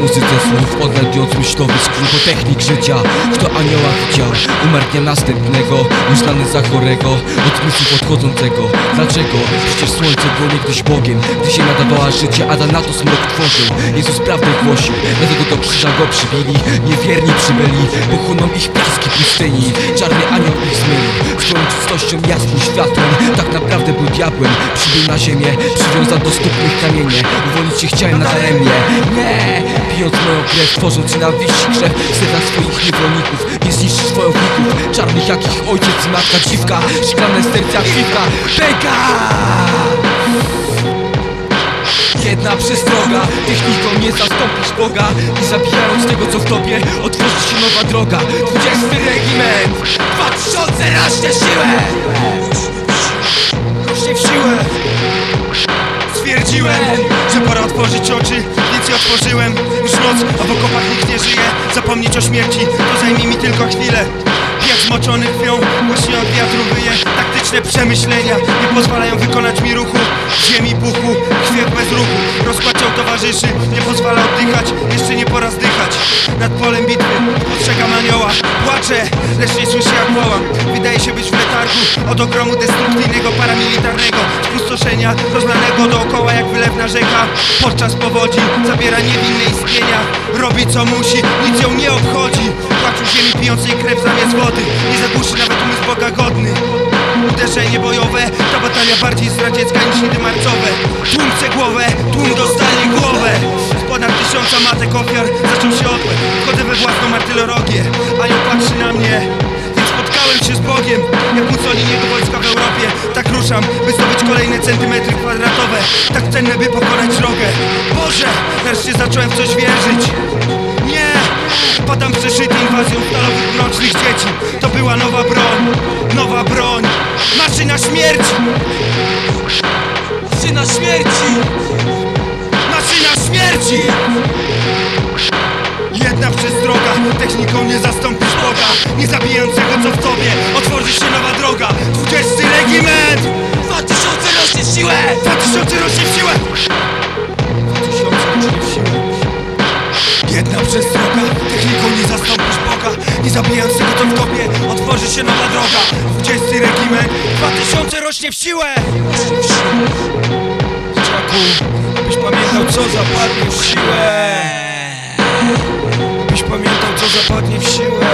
muzyce słów Odnajdując myślowy skrót technik życia Kto anioła widział, umarł dnia następnego Uznany za chorego, od zmysłów odchodzącego Dlaczego? Przecież słońce było niegdyś Bogiem Gdy się nadawała życie, Adam na to smrok tworzył. Jezus prawdę głosił, dlatego do krzyża go przybili. Niewierni przybyli, pochłoną ich piaski pustyni. Czarny anioł ich zmylił, swoją czystością jasnym światłem. Tak naprawdę był diabłem, przybył na ziemię Przywiązał do stóp kamienie. Uwolnić się chciałem nadaremnie Nie, pijąc moją krew, tworząc nienawiść i krzew W sercach swoich niewolników, nie zniszczysz wojowników Czarnych jak ich ojciec i matka dziwka Szklane serca piwka, pęka! Jedna przestroga Techniką nie zastąpisz Boga. I zabijając tego co w tobie Otworzy się nowa droga. 20 regiment 2000 rośnie w siłę! Rośnie w siłę Stwierdziłem, że pora otworzyć oczy, więc je otworzyłem. Już noc, a w okopach nikt nie żyje. Zapomnieć o śmierci, to zajmie mi tylko chwilę. Jak zmoczony krwią, właśnie od wiatru wyje. Taktyczne przemyślenia nie pozwalają wykonać mi ruchu. Ziemi puchu, krwiew bez ruchu. Rozpaczał towarzyszy, nie pozwala oddychać. Jeszcze nie pora zdychać. Nad polem bitwy ostrzegam anioła. Płaczę, lecz nie słyszę jak wołam. Wydaje się być w letargu. Od ogromu destrukcyjnego, paramilitarnego. Spustoszenia, rozlanego dookoła jak wylewna rzeka. Podczas powodzi zabiera niewinne istnienia. Robi co musi, nic ją nie obchodzi. Płaczu ziemi pijącej krew zamiast wody. Nie zagłuszy nawet umysł Boga godny. Uderzenie bojowe to batalia bardziej zdradziecka niż nity marcowe. Tłum chce głowę, tłum dostanie głowę. Z ponad tysiąca matek ofiar zaczął się odpływ. Wchodzę we własną artylerię, anioł patrzy na mnie. Więc spotkałem się z Bogiem Tak by zdobyć kolejne centymetry kwadratowe. Tak cenne, by pokonać drogę. Boże, nareszcie zacząłem w coś wierzyć. Nie! Padam przeszyty inwazją stalowych mrocznych dzieci. To była nowa broń, nowa broń. Maszyna śmierci! Syna śmierci. Maszyna śmierci! Jedna przestroga, techniką nie zastąpisz Boga Nie zabijającego co w tobie, otworzy się nowa droga 20 regiment! 2000 rośnie w siłę 2000 rośnie w siłę! 2000 rośnie w siłę Jedna przestroga, techniką nie zastąpisz Boga Nie zabijającego co w tobie, otworzy się nowa droga 20 regiment, 2000 rośnie w siłę! Rośnie w siłę Dzieciaku, Byś pamiętał co zapadnie w siłę. Byś pamiętał co zapadnie w siłę.